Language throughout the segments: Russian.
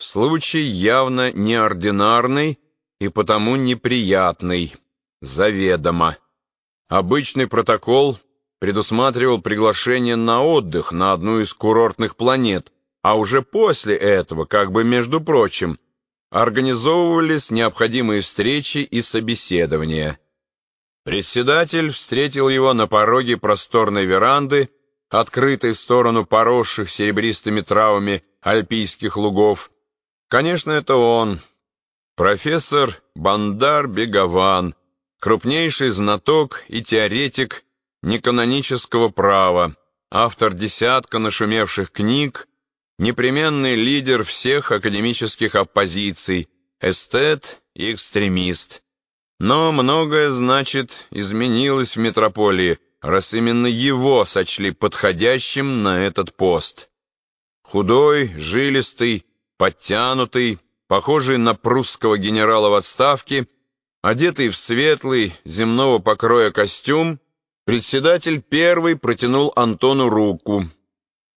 Случай явно неординарный и потому неприятный, заведомо. Обычный протокол предусматривал приглашение на отдых на одну из курортных планет, а уже после этого, как бы между прочим, организовывались необходимые встречи и собеседования. Председатель встретил его на пороге просторной веранды, открытой в сторону поросших серебристыми травами альпийских лугов, Конечно, это он, профессор Бандар Бегован, крупнейший знаток и теоретик неканонического права, автор десятка нашумевших книг, непременный лидер всех академических оппозиций, эстет и экстремист. Но многое, значит, изменилось в метрополии, раз именно его сочли подходящим на этот пост. Худой, жилистый, подтянутый, похожий на прусского генерала в отставке, одетый в светлый, земного покроя костюм, председатель первый протянул Антону руку,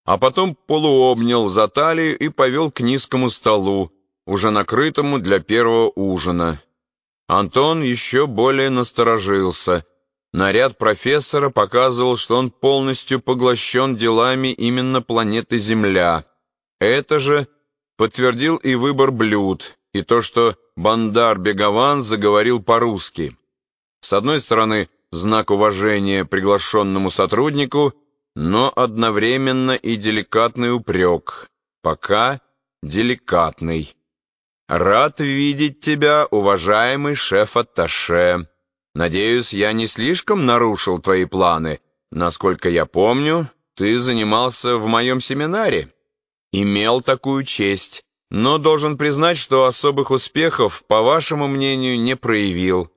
а потом полуобнял за талию и повел к низкому столу, уже накрытому для первого ужина. Антон еще более насторожился. Наряд профессора показывал, что он полностью поглощен делами именно планеты Земля. Это же подтвердил и выбор блюд, и то, что Бандар Бегован заговорил по-русски. С одной стороны, знак уважения приглашенному сотруднику, но одновременно и деликатный упрек. Пока деликатный. «Рад видеть тебя, уважаемый шеф-атташе. Надеюсь, я не слишком нарушил твои планы. Насколько я помню, ты занимался в моем семинаре» имел такую честь, но должен признать, что особых успехов, по вашему мнению, не проявил.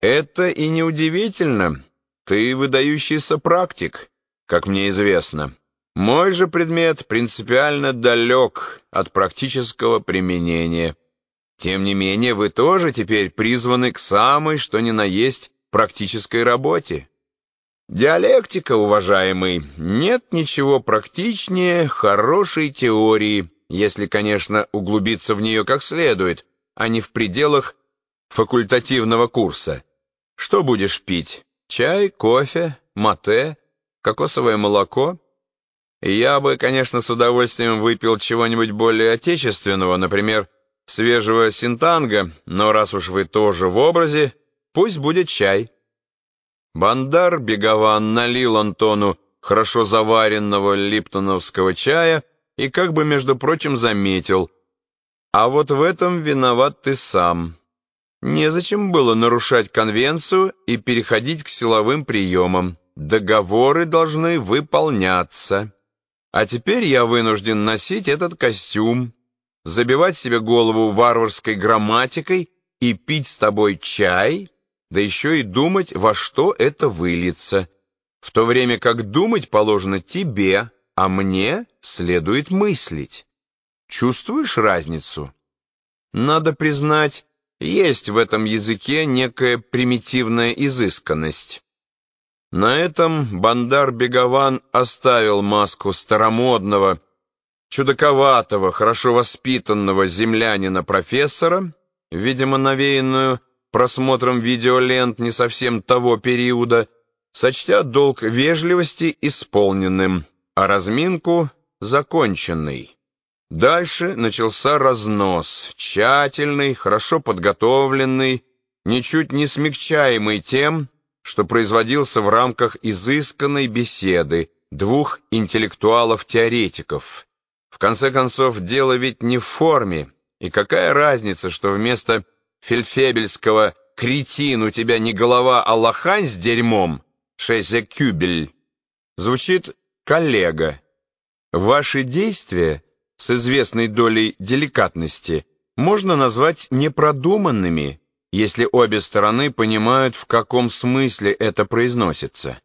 Это и неудивительно. Ты выдающийся практик, как мне известно. Мой же предмет принципиально далек от практического применения. Тем не менее, вы тоже теперь призваны к самой, что ни на есть, практической работе. Диалектика, уважаемый, нет ничего практичнее хорошей теории, если, конечно, углубиться в нее как следует, а не в пределах факультативного курса. Что будешь пить? Чай, кофе, мате, кокосовое молоко? Я бы, конечно, с удовольствием выпил чего-нибудь более отечественного, например, свежего синтанга, но раз уж вы тоже в образе, пусть будет чай. Бандар Бегован налил Антону хорошо заваренного липтоновского чая и как бы, между прочим, заметил, «А вот в этом виноват ты сам. Незачем было нарушать конвенцию и переходить к силовым приемам. Договоры должны выполняться. А теперь я вынужден носить этот костюм, забивать себе голову варварской грамматикой и пить с тобой чай, да еще и думать, во что это выльется, в то время как думать положено тебе, а мне следует мыслить. Чувствуешь разницу? Надо признать, есть в этом языке некая примитивная изысканность. На этом Бандар Бегован оставил маску старомодного, чудаковатого, хорошо воспитанного землянина-профессора, видимо, навеянную просмотром видеолент не совсем того периода, сочтя долг вежливости исполненным, а разминку законченной. Дальше начался разнос, тщательный, хорошо подготовленный, ничуть не смягчаемый тем, что производился в рамках изысканной беседы двух интеллектуалов-теоретиков. В конце концов, дело ведь не в форме, и какая разница, что вместо фельдфебельского «Кретин, у тебя не голова, а лохань с дерьмом» «Шезекюбель» звучит «коллега». Ваши действия с известной долей деликатности можно назвать непродуманными, если обе стороны понимают, в каком смысле это произносится.